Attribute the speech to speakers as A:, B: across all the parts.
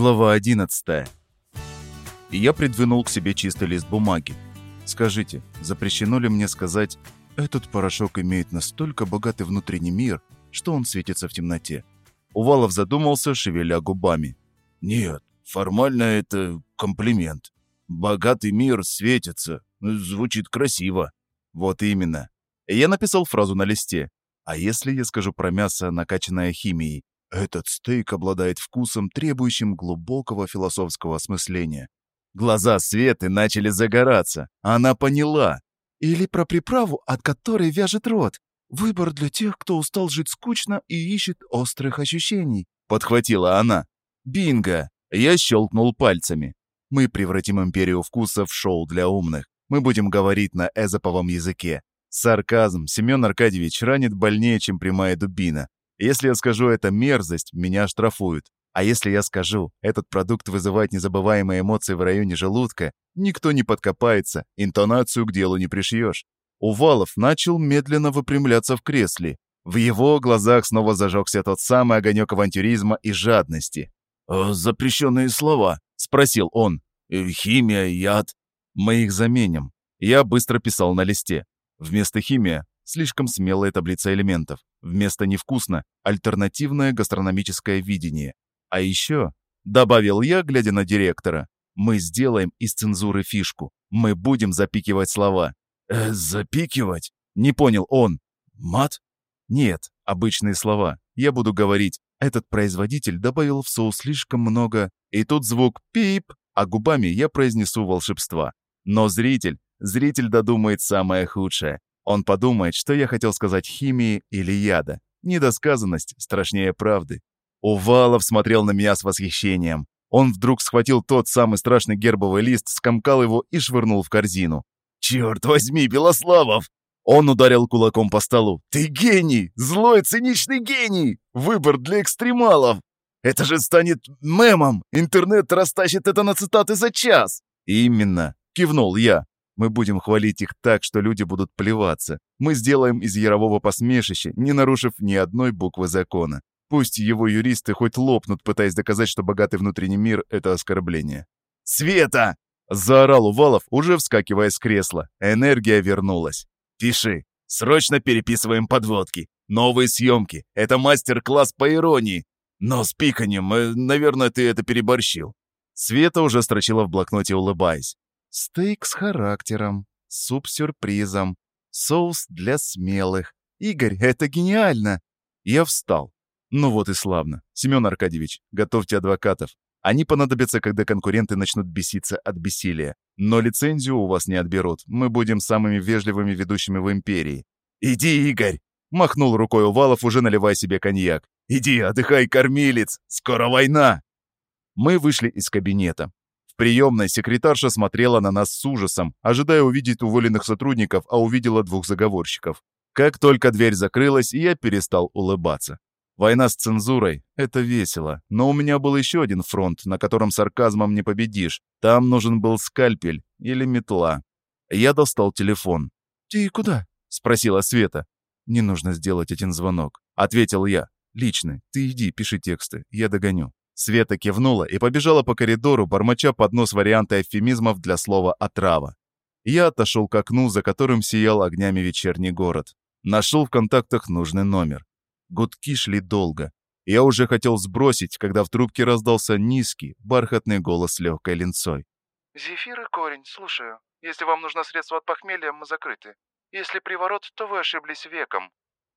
A: Глава 11. Я придвинул к себе чистый лист бумаги. Скажите, запрещено ли мне сказать, этот порошок имеет настолько богатый внутренний мир, что он светится в темноте? Увалов задумался, шевеля губами. Нет, формально это комплимент. Богатый мир светится. Звучит красиво. Вот именно. Я написал фразу на листе. А если я скажу про мясо, накачанное химией? Этот стейк обладает вкусом, требующим глубокого философского осмысления. Глаза Светы начали загораться. Она поняла. Или про приправу, от которой вяжет рот. Выбор для тех, кто устал жить скучно и ищет острых ощущений. Подхватила она. Бинго! Я щелкнул пальцами. Мы превратим империю вкусов в шоу для умных. Мы будем говорить на эзоповом языке. Сарказм Семен Аркадьевич ранит больнее, чем прямая дубина. Если я скажу «это мерзость», меня штрафуют. А если я скажу «этот продукт вызывает незабываемые эмоции в районе желудка», никто не подкопается, интонацию к делу не пришьешь. Увалов начал медленно выпрямляться в кресле. В его глазах снова зажегся тот самый огонек авантюризма и жадности. «Э, «Запрещенные слова?» — спросил он. «Э, «Химия, яд?» «Мы их заменим». Я быстро писал на листе. Вместо химия – слишком смелая таблица элементов. Вместо невкусно – альтернативное гастрономическое видение. А еще, добавил я, глядя на директора, мы сделаем из цензуры фишку. Мы будем запикивать слова. «Э, запикивать?» Не понял он. «Мат?» Нет, обычные слова. Я буду говорить, этот производитель добавил в соус слишком много, и тут звук «пип», а губами я произнесу волшебства. Но зритель Зритель додумает самое худшее. Он подумает, что я хотел сказать химии или яда. Недосказанность страшнее правды. Увалов смотрел на меня с восхищением. Он вдруг схватил тот самый страшный гербовый лист, скомкал его и швырнул в корзину. «Черт возьми, Белославов!» Он ударил кулаком по столу. «Ты гений! Злой, циничный гений! Выбор для экстремалов! Это же станет мемом! Интернет растащит это на цитаты за час!» «Именно!» — кивнул я. Мы будем хвалить их так, что люди будут плеваться. Мы сделаем из Ярового посмешище, не нарушив ни одной буквы закона. Пусть его юристы хоть лопнут, пытаясь доказать, что богатый внутренний мир — это оскорбление. «Света!» — заорал Увалов, уже вскакивая с кресла. Энергия вернулась. «Пиши. Срочно переписываем подводки. Новые съемки. Это мастер-класс по иронии. Но с пиканьем, э, наверное, ты это переборщил». Света уже строчила в блокноте, улыбаясь. Стейк с характером, суп с сюрпризом, соус для смелых. Игорь, это гениально! Я встал. Ну вот и славно. Семен Аркадьевич, готовьте адвокатов. Они понадобятся, когда конкуренты начнут беситься от бессилия. Но лицензию у вас не отберут. Мы будем самыми вежливыми ведущими в империи. «Иди, Игорь!» — махнул рукой Увалов, уже наливая себе коньяк. «Иди, отдыхай, кормилец! Скоро война!» Мы вышли из кабинета приемной секретарша смотрела на нас с ужасом, ожидая увидеть уволенных сотрудников, а увидела двух заговорщиков. Как только дверь закрылась, я перестал улыбаться. Война с цензурой — это весело, но у меня был еще один фронт, на котором сарказмом не победишь. Там нужен был скальпель или метла. Я достал телефон. «Ты куда?» — спросила Света. «Не нужно сделать один звонок», — ответил я. «Личный. Ты иди, пиши тексты. Я догоню». Света кивнула и побежала по коридору, бормоча под нос варианты эвфемизмов для слова «отрава». Я отошел к окну, за которым сиял огнями вечерний город. Нашел в контактах нужный номер. Гудки шли долго. Я уже хотел сбросить, когда в трубке раздался низкий, бархатный голос с легкой линцой.
B: «Зефир и корень, слушаю. Если вам нужно средство от похмелья, мы закрыты. Если приворот, то вы ошиблись веком».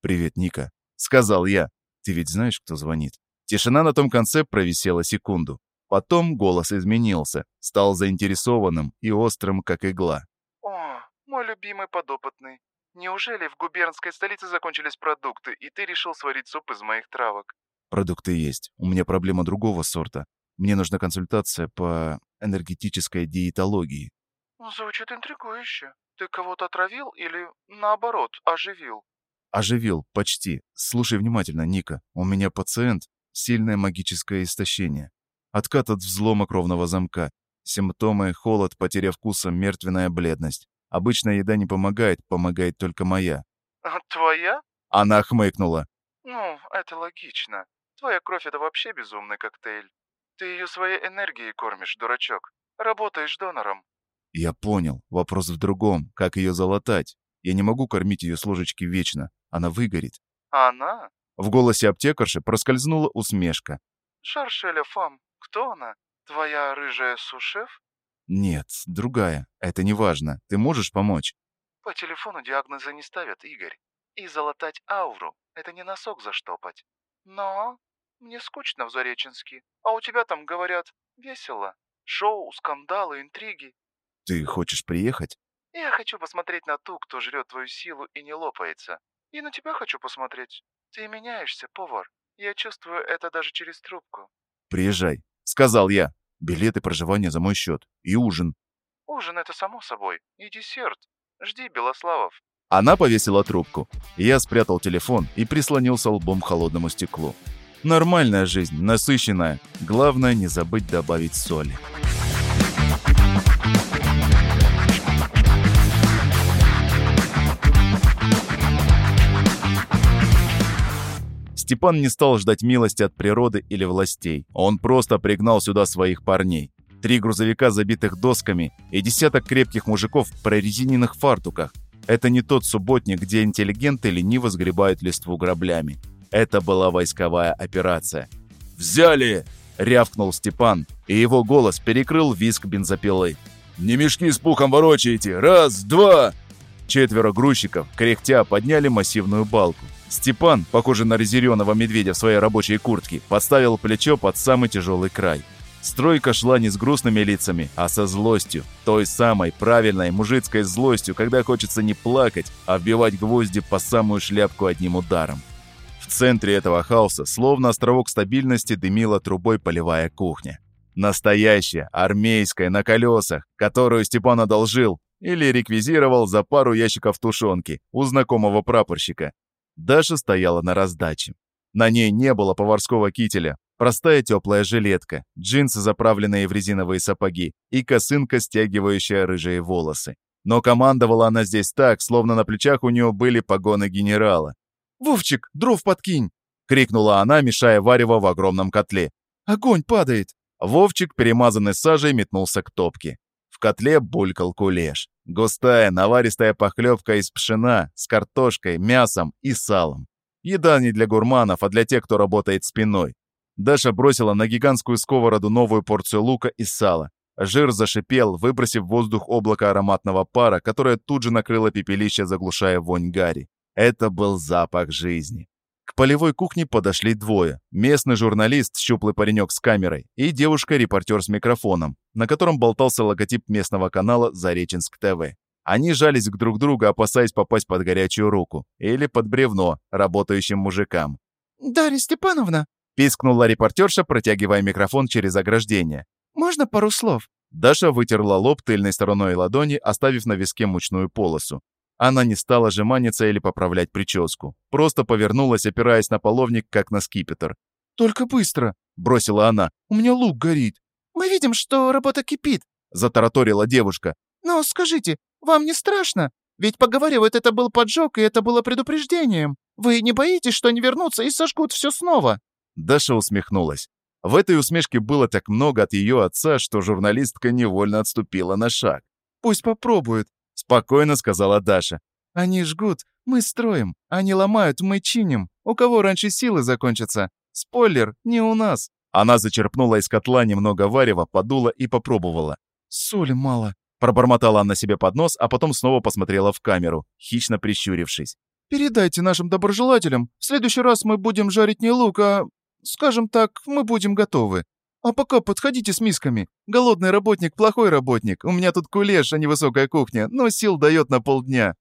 A: «Привет, Ника», — сказал я. «Ты ведь знаешь, кто звонит?» Тишина на том конце провисела секунду. Потом голос изменился, стал заинтересованным и острым, как игла.
B: «О, мой любимый подопытный. Неужели в губернской столице закончились продукты, и ты решил сварить суп из моих травок?»
A: «Продукты есть. У меня проблема другого сорта. Мне нужна консультация по энергетической диетологии».
B: «Звучит интригующе. Ты кого-то отравил или, наоборот, оживил?»
A: «Оживил, почти. Слушай внимательно, Ника. У меня пациент, сильное магическое истощение. Откат от взлома кровного замка. Симптомы – холод, потеря вкуса, мертвенная бледность. Обычная еда не помогает, помогает только моя.
B: А твоя?
A: Она хмыкнула.
B: Ну, это логично. Твоя кровь – это вообще безумный коктейль. Ты ее своей энергией кормишь, дурачок. Работаешь донором.
A: Я понял. Вопрос в другом. Как ее залатать? Я не могу кормить ее с ложечки вечно. Она выгорит.
B: Она?
A: В голосе аптекарши проскользнула усмешка.
B: Шаршеля Фам. Кто она? Твоя рыжая сушеф?
A: Нет, другая. Это не важно. Ты можешь помочь?
B: По телефону диагнозы не ставят, Игорь. И залатать ауру — это не носок заштопать. Но мне скучно в Зареченске. А у тебя там, говорят, весело. Шоу, скандалы, интриги.
A: Ты хочешь приехать?
B: Я хочу посмотреть на ту, кто жрет твою силу и не лопается. И на тебя хочу посмотреть. Ты меняешься, повар. Я чувствую это даже через трубку.
A: Приезжай, сказал я. Билеты проживания за мой счет. И ужин.
B: Ужин это само собой. И десерт. Жди, Белославов.
A: Она повесила трубку. Я спрятал телефон и прислонился лбом к холодному стеклу. Нормальная жизнь, насыщенная. Главное не забыть добавить соли. Степан не стал ждать милости от природы или властей. Он просто пригнал сюда своих парней. Три грузовика, забитых досками, и десяток крепких мужиков в прорезиненных фартуках. Это не тот субботник, где интеллигенты лениво сгребают листву граблями. Это была войсковая операция. «Взяли!» — рявкнул Степан, и его голос перекрыл визг бензопилы. «Не мешки с пухом ворочаете! Раз, два!» Четверо грузчиков, кряхтя, подняли массивную балку. Степан, похожий на разъяренного медведя в своей рабочей куртке, подставил плечо под самый тяжелый край. Стройка шла не с грустными лицами, а со злостью. Той самой правильной мужицкой злостью, когда хочется не плакать, а вбивать гвозди по самую шляпку одним ударом. В центре этого хаоса, словно островок стабильности, дымила трубой полевая кухня. Настоящая, армейская, на колесах, которую Степан одолжил или реквизировал за пару ящиков тушенки у знакомого прапорщика. Даша стояла на раздаче. На ней не было поварского кителя, простая теплая жилетка, джинсы, заправленные в резиновые сапоги, и косынка, стягивающая рыжие волосы. Но командовала она здесь так, словно на плечах у нее были погоны генерала. «Вовчик, дров подкинь!» — крикнула она, мешая варево в огромном котле. «Огонь падает!» Вовчик, перемазанный сажей, метнулся к топке. Котле булькал кулеш. Густая, наваристая похлебка из пшена с картошкой, мясом и салом. Еда не для гурманов, а для тех, кто работает спиной. Даша бросила на гигантскую сковороду новую порцию лука и сала. Жир зашипел, выбросив в воздух облако ароматного пара, которое тут же накрыло пепелище, заглушая вонь гари. Это был запах жизни. К полевой кухне подошли двое. Местный журналист, щуплый паренек с камерой, и девушка-репортер с микрофоном, на котором болтался логотип местного канала «Зареченск ТВ». Они жались к друг другу, опасаясь попасть под горячую руку или под бревно работающим мужикам.
C: «Дарья Степановна!»
A: – пискнула репортерша, протягивая микрофон через ограждение.
C: «Можно пару слов?»
A: Даша вытерла лоб тыльной стороной ладони, оставив на виске мучную полосу. Она не стала жеманиться или поправлять прическу. Просто повернулась, опираясь на половник, как на скипетр.
C: «Только быстро!» – бросила она. «У меня лук горит!» «Мы видим, что работа кипит!» – затараторила девушка. «Но скажите, вам не страшно? Ведь, поговаривают, это был поджог, и это было предупреждением. Вы не боитесь, что они вернутся и сожгут все снова?»
A: Даша усмехнулась. В этой усмешке было так много от ее отца, что журналистка невольно отступила на шаг.
C: «Пусть попробуют», — спокойно сказала Даша. «Они жгут, мы строим. Они ломают, мы чиним. У кого раньше силы закончатся? Спойлер, не у нас».
A: Она зачерпнула из котла немного варева, подула и попробовала.
C: «Соли мало», —
A: пробормотала она себе под нос, а потом снова посмотрела в камеру, хищно прищурившись.
C: «Передайте нашим доброжелателям. В следующий раз мы будем жарить не лук, а... Скажем так, мы будем готовы. А пока подходите с мисками. Голодный работник – плохой работник. У меня тут кулеш, а не высокая кухня, но сил дает на полдня».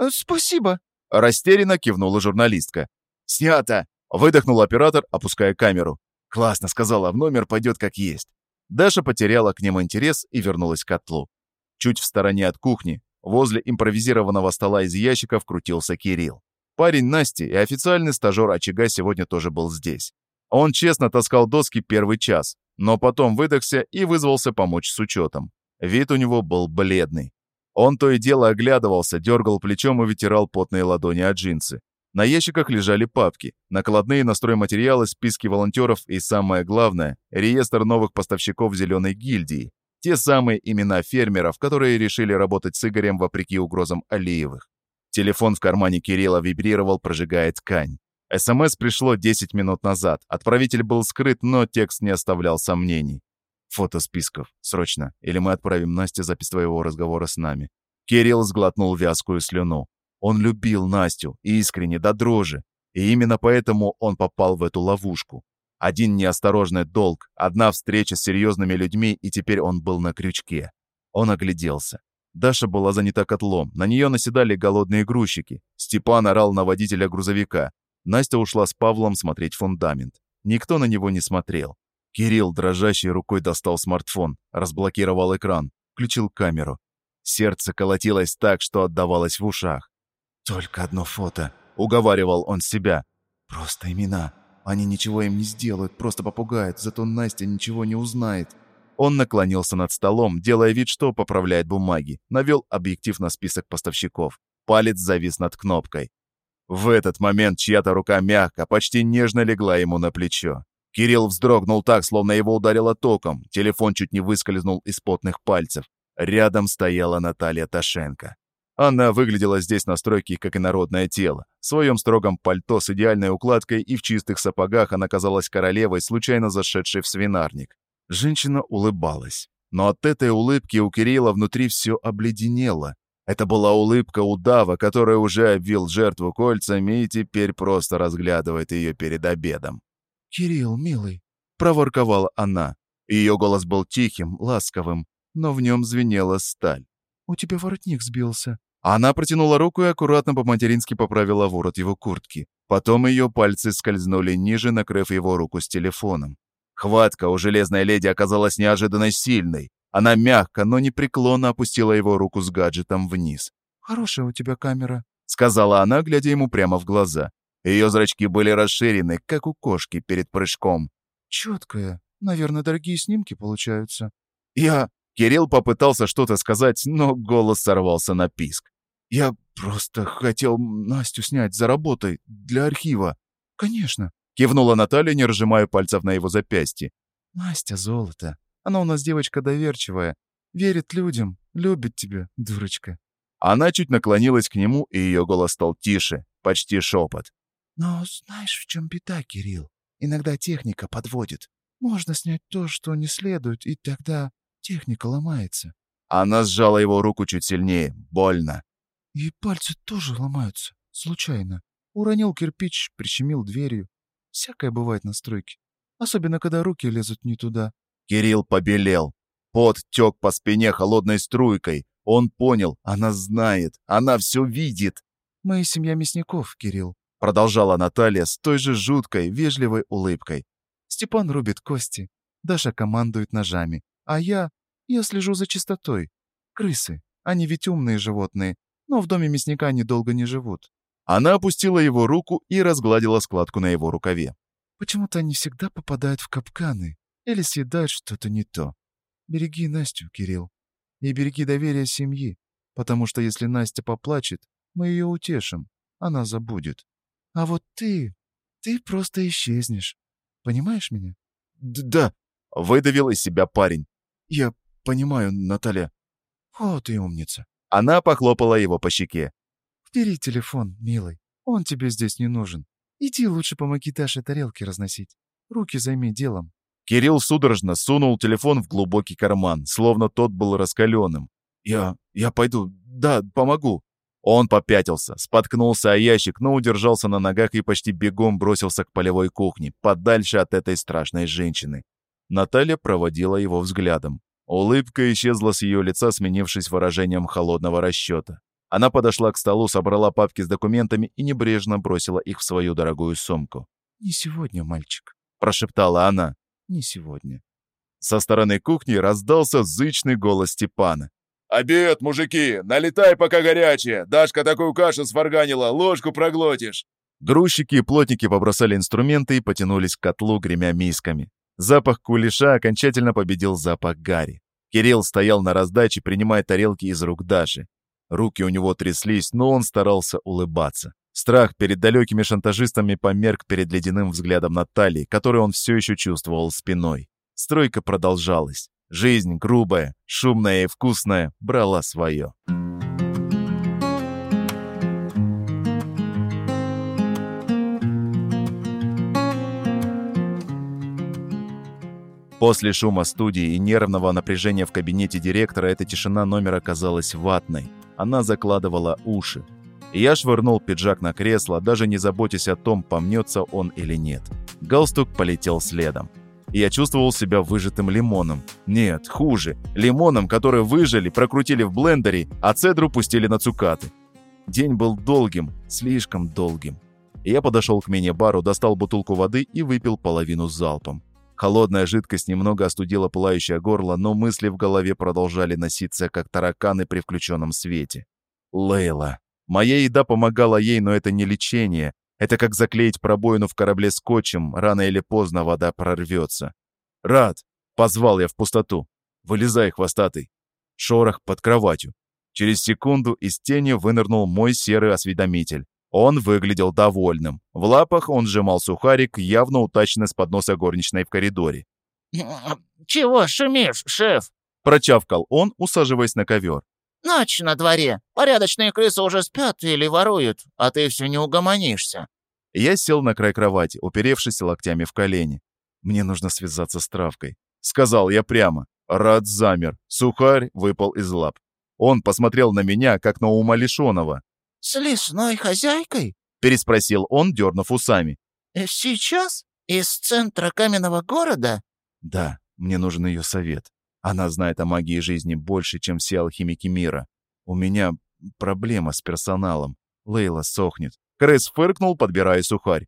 C: «Э, «Спасибо», –
A: растерянно кивнула журналистка. «Снято!» – выдохнул оператор, опуская камеру. «Классно», – сказала, – «в номер пойдет как есть». Даша потеряла к нему интерес и вернулась к котлу. Чуть в стороне от кухни, возле импровизированного стола из ящиков, крутился Кирилл. Парень Насти и официальный стажер очага сегодня тоже был здесь. Он честно таскал доски первый час, но потом выдохся и вызвался помочь с учетом. Вид у него был бледный. Он то и дело оглядывался, дергал плечом и вытирал потные ладони от джинсы. На ящиках лежали папки, накладные на стройматериалы, списки волонтеров и, самое главное, реестр новых поставщиков «Зеленой гильдии». Те самые имена фермеров, которые решили работать с Игорем вопреки угрозам Алиевых. Телефон в кармане Кирилла вибрировал, прожигая ткань. СМС пришло 10 минут назад. Отправитель был скрыт, но текст не оставлял сомнений. Фото списков. Срочно. Или мы отправим Насте запись твоего разговора с нами. Кирилл сглотнул вязкую слюну. Он любил Настю, искренне, до дрожи. И именно поэтому он попал в эту ловушку. Один неосторожный долг, одна встреча с серьезными людьми, и теперь он был на крючке. Он огляделся. Даша была занята котлом, на нее наседали голодные грузчики. Степан орал на водителя грузовика. Настя ушла с Павлом смотреть фундамент. Никто на него не смотрел. Кирилл дрожащей рукой достал смартфон, разблокировал экран, включил камеру. Сердце колотилось так, что отдавалось в ушах. «Только одно фото», — уговаривал он себя. «Просто имена. Они ничего им не сделают, просто попугают, зато Настя ничего не узнает». Он наклонился над столом, делая вид, что поправляет бумаги, навел объектив на список поставщиков. Палец завис над кнопкой. В этот момент чья-то рука мягко, почти нежно легла ему на плечо. Кирилл вздрогнул так, словно его ударило током. Телефон чуть не выскользнул из потных пальцев. Рядом стояла Наталья Ташенко. Она выглядела здесь на стройке как инородное тело. В своем строгом пальто с идеальной укладкой и в чистых сапогах она казалась королевой, случайно зашедшей в свинарник. Женщина улыбалась. Но от этой улыбки у Кирилла внутри все обледенело. Это была улыбка удава, который уже обвил жертву кольцами и теперь просто разглядывает ее перед обедом. «Кирилл, милый», — проворковала она. Ее голос был тихим, ласковым, но в нем звенела сталь. «У тебя воротник сбился. Она протянула руку и аккуратно по-матерински поправила ворот его куртки. Потом ее пальцы скользнули ниже, накрыв его руку с телефоном. Хватка у железной леди оказалась неожиданно сильной. Она мягко, но непреклонно опустила его руку с гаджетом вниз. «Хорошая у тебя камера», — сказала она, глядя ему прямо в глаза. Ее зрачки были расширены, как у кошки перед прыжком. «Четкая. Наверное, дорогие снимки получаются». «Я...» Кирилл попытался что-то сказать, но голос сорвался на писк. «Я просто хотел Настю снять за работой, для архива». «Конечно», — кивнула Наталья, не разжимая пальцев на его запястье. «Настя золото. Она у нас девочка доверчивая. Верит людям, любит тебя, дурочка». Она чуть наклонилась к нему, и ее голос стал тише, почти шепот. «Но знаешь, в чем беда, Кирилл? Иногда техника подводит. Можно снять то, что не следует, и тогда Техника ломается». Она сжала его руку чуть сильнее. Больно. «И пальцы тоже ломаются. Случайно. Уронил кирпич, прищемил дверью. Всякое бывает на стройке. Особенно, когда руки лезут не туда». Кирилл побелел. Пот тек по спине холодной струйкой. Он понял, она знает, она все видит. «Мы семья мясников, Кирилл», — продолжала Наталья с той же жуткой, вежливой улыбкой. «Степан рубит кости, Даша командует ножами, а я я слежу за чистотой. Крысы. Они ведь умные животные, но в доме мясника они долго не живут». Она опустила его руку и разгладила складку на его рукаве. «Почему-то они всегда попадают в капканы или съедают что-то не то. Береги Настю, Кирилл. И береги доверие семьи, потому что если Настя поплачет, мы ее утешим, она забудет. А вот ты, ты просто исчезнешь. Понимаешь меня?» «Да», — выдавил из себя парень. «Я понимаю, Наталья». «О, ты умница». Она похлопала его по щеке. «Бери телефон, милый. Он тебе здесь не нужен. Иди лучше помоги Даше тарелки разносить. Руки займи делом». Кирилл судорожно сунул телефон в глубокий карман, словно тот был раскаленным. «Я... я пойду. Да, помогу». Он попятился, споткнулся о ящик, но удержался на ногах и почти бегом бросился к полевой кухне, подальше от этой страшной женщины. Наталья проводила его взглядом. Улыбка исчезла с ее лица, сменившись выражением холодного расчета. Она подошла к столу, собрала папки с документами и небрежно бросила их в свою дорогую сумку. «Не сегодня, мальчик», — прошептала она. «Не сегодня». Со стороны кухни раздался зычный голос Степана. «Обед, мужики! Налетай, пока горячее! Дашка такую кашу сварганила, ложку проглотишь!» Грузчики и плотники побросали инструменты и потянулись к котлу, гремя мисками. Запах кулеша окончательно победил запах Гарри. Кирилл стоял на раздаче, принимая тарелки из рук Даши. Руки у него тряслись, но он старался улыбаться. Страх перед далекими шантажистами померк перед ледяным взглядом Натальи, который он все еще чувствовал спиной. Стройка продолжалась. Жизнь грубая, шумная и вкусная брала свое. После шума студии и нервного напряжения в кабинете директора эта тишина номера казалась ватной. Она закладывала уши. Я швырнул пиджак на кресло, даже не заботясь о том, помнется он или нет. Галстук полетел следом. Я чувствовал себя выжатым лимоном. Нет, хуже. Лимоном, который выжили, прокрутили в блендере, а цедру пустили на цукаты. День был долгим, слишком долгим. Я подошел к мини-бару, достал бутылку воды и выпил половину залпом. Холодная жидкость немного остудила пылающее горло, но мысли в голове продолжали носиться, как тараканы при включенном свете. Лейла. Моя еда помогала ей, но это не лечение. Это как заклеить пробоину в корабле скотчем, рано или поздно вода прорвется. «Рад!» — позвал я в пустоту. «Вылезай, хвостатый!» Шорох под кроватью. Через секунду из тени вынырнул мой серый осведомитель. Он выглядел довольным. В лапах он сжимал сухарик, явно утаченный с подноса горничной в коридоре.
C: «Чего шумишь, шеф?»
A: Прочавкал он, усаживаясь на ковер.
C: «Ночь на дворе. Порядочные крысы уже спят или воруют, а ты все не угомонишься».
A: Я сел на край кровати, уперевшись локтями в колени. «Мне нужно связаться с травкой», — сказал я прямо. Рад замер. Сухарь выпал из лап. Он посмотрел на меня, как на умалишенного.
C: «С лесной хозяйкой?»
A: — переспросил он, дернув усами.
C: «Э, «Сейчас? Из центра каменного города?»
A: «Да, мне нужен ее совет. Она знает о магии жизни больше, чем все алхимики мира. У меня проблема с персоналом. Лейла сохнет». Крыс фыркнул, подбирая сухарь.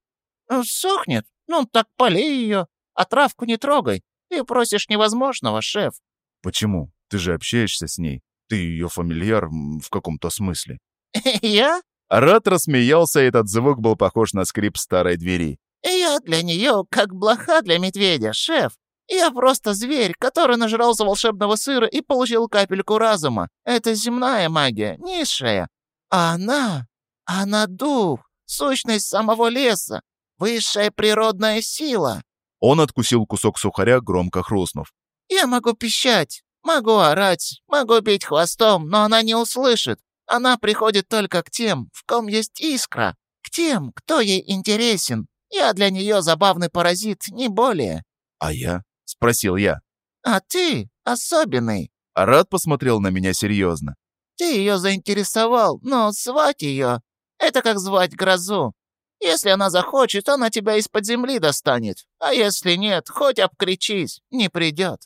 C: «Э, «Сохнет? Ну, так полей ее, а травку не трогай. Ты просишь невозможного, шеф».
A: «Почему? Ты же общаешься с ней. Ты ее фамильяр в каком-то смысле».
C: «Я?»
A: Рад рассмеялся, и этот звук был похож на скрип старой двери.
C: «Я для нее как блоха для медведя, шеф. Я просто зверь, который нажрался волшебного сыра и получил капельку разума. Это земная магия, низшая. А она... Она дух, сущность самого леса, высшая природная сила».
A: Он откусил кусок сухаря, громко хрустнув.
C: «Я могу пищать, могу орать, могу бить хвостом, но она не услышит. Она приходит только к тем, в ком есть искра, к тем, кто ей интересен. Я для нее забавный паразит, не более».
A: «А я?» — спросил я.
C: «А ты особенный».
A: Арат посмотрел на меня серьезно.
C: «Ты ее заинтересовал, но звать ее — это как звать грозу. Если она захочет, она тебя из-под земли достанет. А если нет, хоть обкричись, не придет».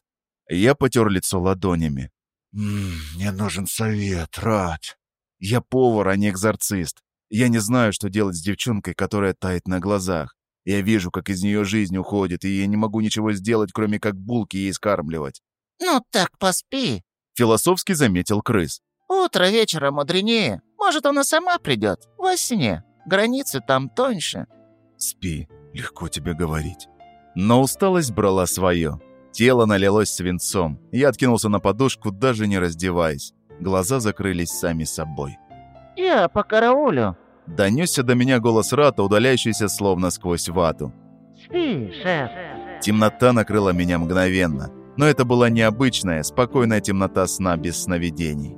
A: Я потер лицо ладонями.
B: «Мне нужен совет, Рад.
A: Я повар, а не экзорцист. Я не знаю, что делать с девчонкой, которая тает на глазах. Я вижу, как из нее жизнь уходит, и я не могу ничего сделать, кроме как булки ей скармливать.
C: «Ну так поспи», —
A: философски заметил крыс.
C: «Утро вечера мудренее. Может, она сама придет. Во сне. Границы там тоньше».
A: «Спи. Легко тебе говорить». Но усталость брала свое. Тело налилось свинцом. Я откинулся на подушку, даже не раздеваясь. Глаза закрылись сами собой.
C: «Я по караулю», —
A: донесся до меня голос Рата, удаляющийся словно сквозь вату.
C: «Спи, шеф».
A: Темнота накрыла меня мгновенно. Но это была необычная, спокойная темнота сна без сновидений.